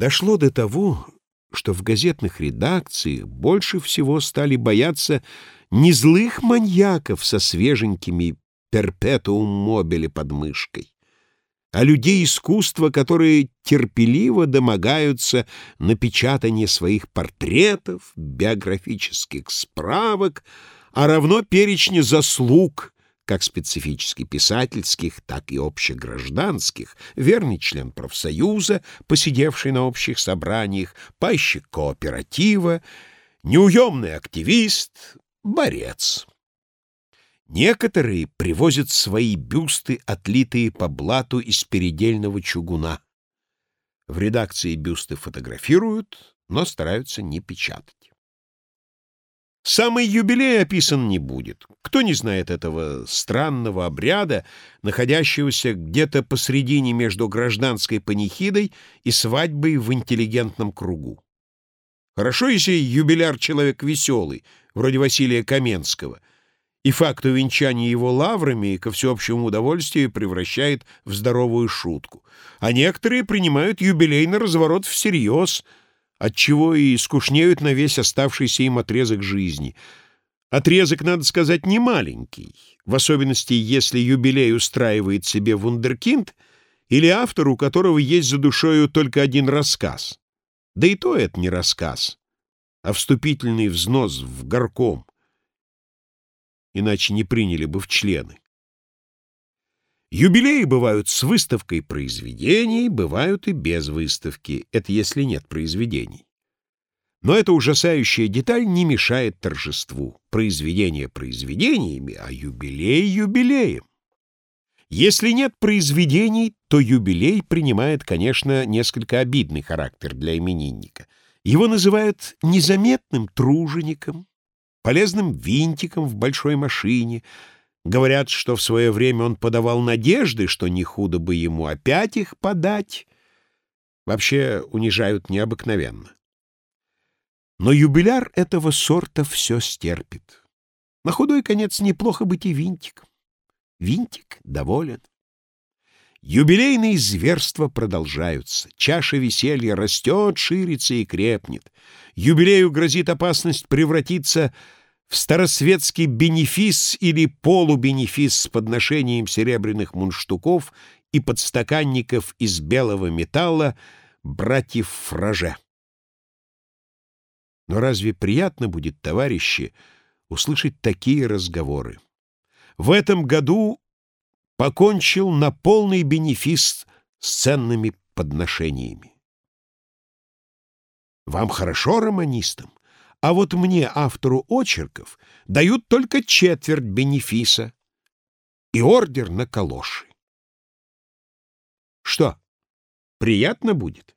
Дошло до того, что в газетных редакциях больше всего стали бояться не злых маньяков со свеженькими перпетуум мобили под мышкой, а людей искусства, которые терпеливо домогаются напечатания своих портретов, биографических справок, а равно перечня заслуг, как специфически писательских, так и общегражданских, верный член профсоюза, посидевший на общих собраниях, пайщик кооператива, неуемный активист, борец. Некоторые привозят свои бюсты, отлитые по блату из передельного чугуна. В редакции бюсты фотографируют, но стараются не печатать. Самый юбилей описан не будет. Кто не знает этого странного обряда, находящегося где-то посредине между гражданской панихидой и свадьбой в интеллигентном кругу? Хорошо, если юбиляр человек веселый, вроде Василия Каменского, и факт увенчания его лаврами ко всеобщему удовольствию превращает в здоровую шутку. А некоторые принимают юбилей на разворот всерьез — отчего и скучнеют на весь оставшийся им отрезок жизни. Отрезок, надо сказать, не маленький, в особенности, если юбилей устраивает себе вундеркинд или автор, у которого есть за душою только один рассказ. Да и то это не рассказ, а вступительный взнос в горком, иначе не приняли бы в члены. Юбилеи бывают с выставкой произведений, бывают и без выставки, это если нет произведений. Но эта ужасающая деталь не мешает торжеству. Произведение произведениями, а юбилей юбилеем. Если нет произведений, то юбилей принимает, конечно, несколько обидный характер для именинника. Его называют незаметным тружеником, полезным винтиком в большой машине — Говорят, что в свое время он подавал надежды, что не худо бы ему опять их подать. Вообще унижают необыкновенно. Но юбиляр этого сорта все стерпит. На худой конец неплохо быть и винтиком. Винтик доволен. Юбилейные зверства продолжаются. Чаша веселья растет, ширится и крепнет. Юбилею грозит опасность превратиться в старосветский бенефис или полубенефис с подношением серебряных мундштуков и подстаканников из белого металла братьев Фраже. Но разве приятно будет, товарищи, услышать такие разговоры? В этом году покончил на полный бенефис с ценными подношениями. Вам хорошо, романистам? А вот мне, автору очерков, дают только четверть бенефиса и ордер на калоши. Что, приятно будет?